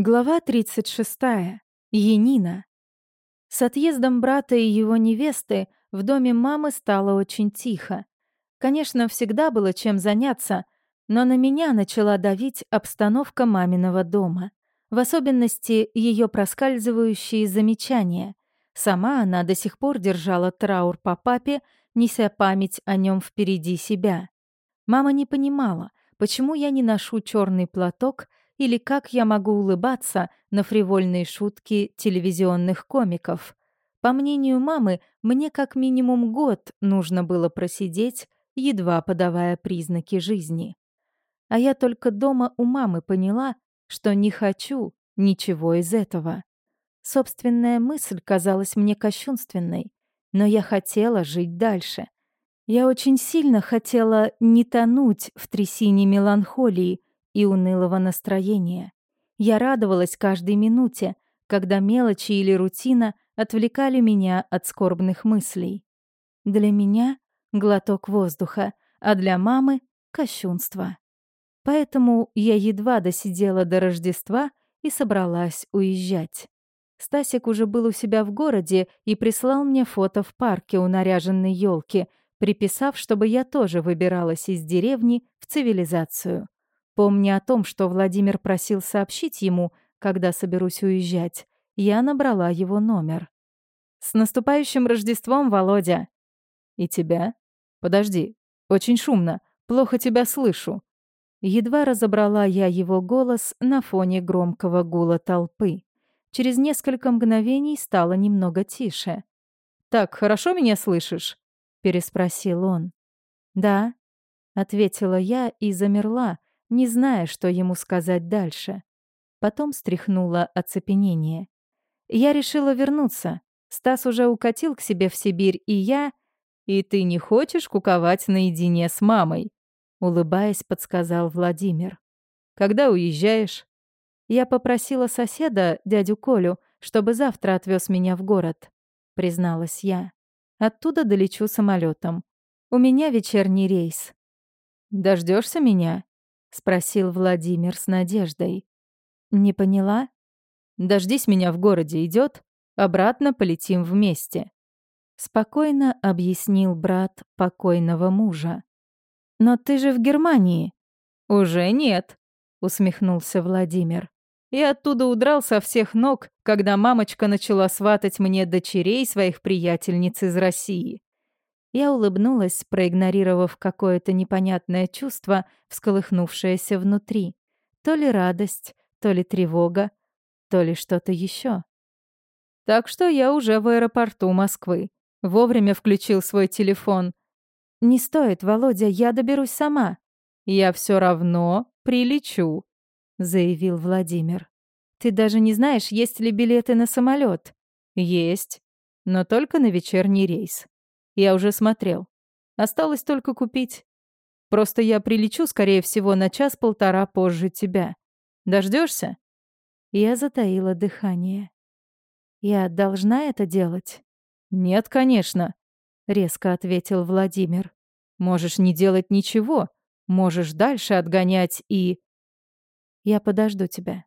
Глава 36. Енина. С отъездом брата и его невесты в доме мамы стало очень тихо. Конечно, всегда было чем заняться, но на меня начала давить обстановка маминого дома. В особенности ее проскальзывающие замечания. Сама она до сих пор держала траур по папе, неся память о нем впереди себя. Мама не понимала, почему я не ношу черный платок или как я могу улыбаться на фривольные шутки телевизионных комиков. По мнению мамы, мне как минимум год нужно было просидеть, едва подавая признаки жизни. А я только дома у мамы поняла, что не хочу ничего из этого. Собственная мысль казалась мне кощунственной, но я хотела жить дальше. Я очень сильно хотела не тонуть в трясине меланхолии, и унылого настроения. Я радовалась каждой минуте, когда мелочи или рутина отвлекали меня от скорбных мыслей. Для меня — глоток воздуха, а для мамы — кощунство. Поэтому я едва досидела до Рождества и собралась уезжать. Стасик уже был у себя в городе и прислал мне фото в парке у наряженной елки, приписав, чтобы я тоже выбиралась из деревни в цивилизацию. Помня о том, что Владимир просил сообщить ему, когда соберусь уезжать, я набрала его номер. «С наступающим Рождеством, Володя!» «И тебя?» «Подожди, очень шумно, плохо тебя слышу». Едва разобрала я его голос на фоне громкого гула толпы. Через несколько мгновений стало немного тише. «Так, хорошо меня слышишь?» — переспросил он. «Да», — ответила я и замерла, не зная, что ему сказать дальше. Потом стряхнула оцепенение. Я решила вернуться. Стас уже укатил к себе в Сибирь, и я... «И ты не хочешь куковать наедине с мамой?» Улыбаясь, подсказал Владимир. «Когда уезжаешь?» Я попросила соседа, дядю Колю, чтобы завтра отвез меня в город, призналась я. Оттуда долечу самолетом. У меня вечерний рейс. Дождешься меня? — спросил Владимир с надеждой. «Не поняла?» «Дождись меня в городе идет, обратно полетим вместе», — спокойно объяснил брат покойного мужа. «Но ты же в Германии». «Уже нет», — усмехнулся Владимир. «И оттуда удрал со всех ног, когда мамочка начала сватать мне дочерей своих приятельниц из России. Я улыбнулась, проигнорировав какое-то непонятное чувство, всколыхнувшееся внутри. То ли радость, то ли тревога, то ли что-то еще. Так что я уже в аэропорту Москвы. Вовремя включил свой телефон. «Не стоит, Володя, я доберусь сама». «Я все равно прилечу», — заявил Владимир. «Ты даже не знаешь, есть ли билеты на самолет. «Есть, но только на вечерний рейс». Я уже смотрел. Осталось только купить. Просто я прилечу, скорее всего, на час-полтора позже тебя. Дождешься? Я затаила дыхание. Я должна это делать? Нет, конечно, резко ответил Владимир. Можешь не делать ничего. Можешь дальше отгонять и... Я подожду тебя.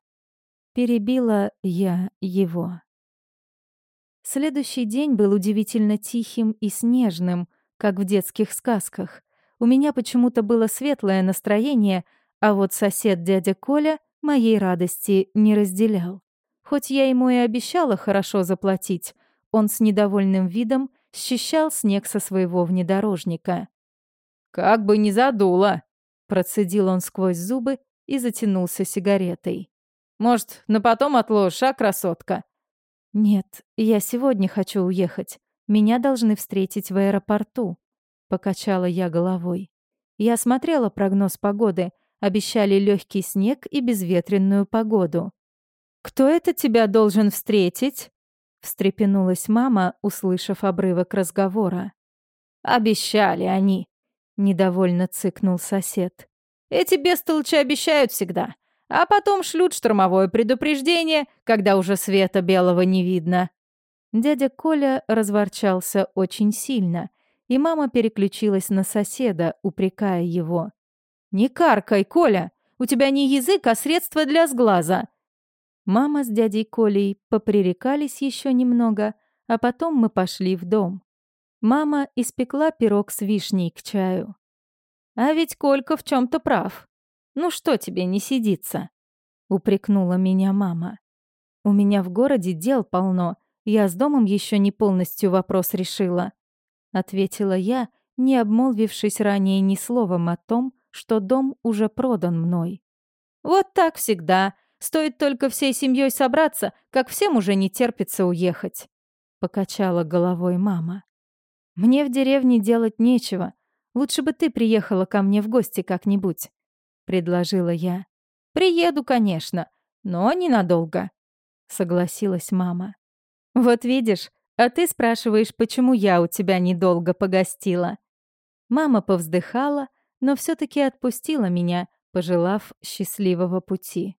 Перебила я его. Следующий день был удивительно тихим и снежным, как в детских сказках. У меня почему-то было светлое настроение, а вот сосед дядя Коля моей радости не разделял. Хоть я ему и обещала хорошо заплатить, он с недовольным видом счищал снег со своего внедорожника. «Как бы не задуло!» — процедил он сквозь зубы и затянулся сигаретой. «Может, на потом отложишь, а, красотка? «Нет, я сегодня хочу уехать. Меня должны встретить в аэропорту», — покачала я головой. Я смотрела прогноз погоды. Обещали легкий снег и безветренную погоду. «Кто это тебя должен встретить?» — встрепенулась мама, услышав обрывок разговора. «Обещали они», — недовольно цыкнул сосед. «Эти бестолчи обещают всегда а потом шлют штормовое предупреждение, когда уже света белого не видно. Дядя Коля разворчался очень сильно, и мама переключилась на соседа, упрекая его. «Не каркай, Коля! У тебя не язык, а средство для сглаза!» Мама с дядей Колей попререкались еще немного, а потом мы пошли в дом. Мама испекла пирог с вишней к чаю. «А ведь Колька в чем то прав. Ну что тебе не сидится?» — упрекнула меня мама. «У меня в городе дел полно, я с домом еще не полностью вопрос решила», — ответила я, не обмолвившись ранее ни словом о том, что дом уже продан мной. «Вот так всегда. Стоит только всей семьей собраться, как всем уже не терпится уехать», — покачала головой мама. «Мне в деревне делать нечего. Лучше бы ты приехала ко мне в гости как-нибудь», — предложила я. «Приеду, конечно, но ненадолго», — согласилась мама. «Вот видишь, а ты спрашиваешь, почему я у тебя недолго погостила». Мама повздыхала, но все таки отпустила меня, пожелав счастливого пути.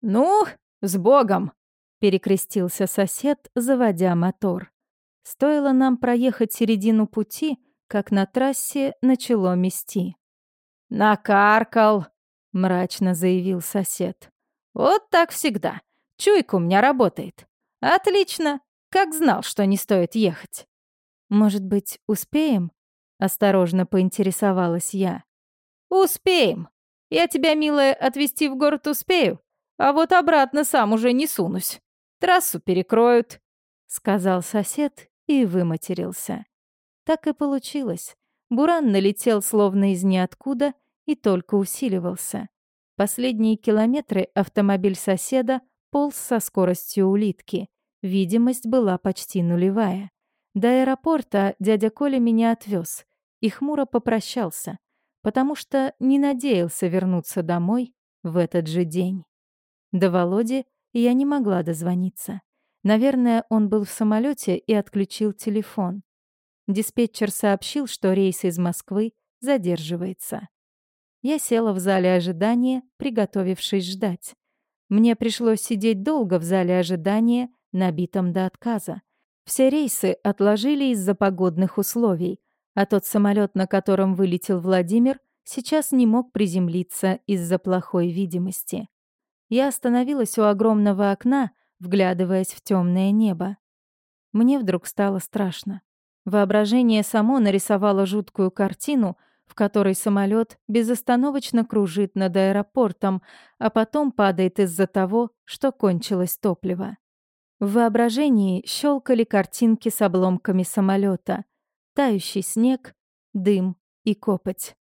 «Ну, с Богом!» — перекрестился сосед, заводя мотор. Стоило нам проехать середину пути, как на трассе начало мести. «Накаркал!» — мрачно заявил сосед. «Вот так всегда. Чуйка у меня работает. Отлично. Как знал, что не стоит ехать». «Может быть, успеем?» — осторожно поинтересовалась я. «Успеем. Я тебя, милая, отвезти в город успею, а вот обратно сам уже не сунусь. Трассу перекроют», — сказал сосед и выматерился. Так и получилось. Буран налетел словно из ниоткуда и только усиливался. Последние километры автомобиль соседа полз со скоростью улитки. Видимость была почти нулевая. До аэропорта дядя Коля меня отвез и хмуро попрощался, потому что не надеялся вернуться домой в этот же день. До Володи я не могла дозвониться. Наверное, он был в самолете и отключил телефон. Диспетчер сообщил, что рейс из Москвы задерживается. Я села в зале ожидания, приготовившись ждать. Мне пришлось сидеть долго в зале ожидания, набитом до отказа. Все рейсы отложили из-за погодных условий, а тот самолет, на котором вылетел Владимир, сейчас не мог приземлиться из-за плохой видимости. Я остановилась у огромного окна, вглядываясь в темное небо. Мне вдруг стало страшно. Воображение само нарисовало жуткую картину, в которой самолет безостановочно кружит над аэропортом, а потом падает из-за того, что кончилось топливо. В воображении щелкали картинки с обломками самолета, тающий снег, дым и копоть.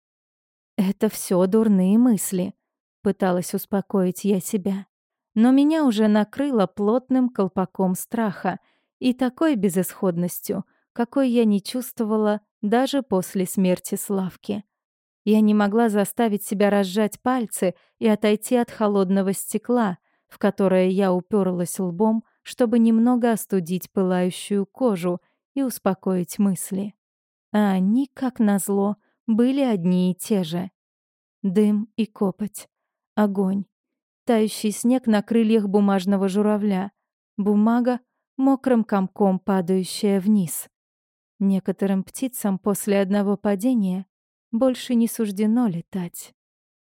Это все дурные мысли. Пыталась успокоить я себя. Но меня уже накрыло плотным колпаком страха и такой безысходностью, какой я не чувствовала даже после смерти Славки. Я не могла заставить себя разжать пальцы и отойти от холодного стекла, в которое я уперлась лбом, чтобы немного остудить пылающую кожу и успокоить мысли. А они, как назло, были одни и те же. Дым и копоть. Огонь. Тающий снег на крыльях бумажного журавля. Бумага, мокрым комком падающая вниз. Некоторым птицам после одного падения больше не суждено летать.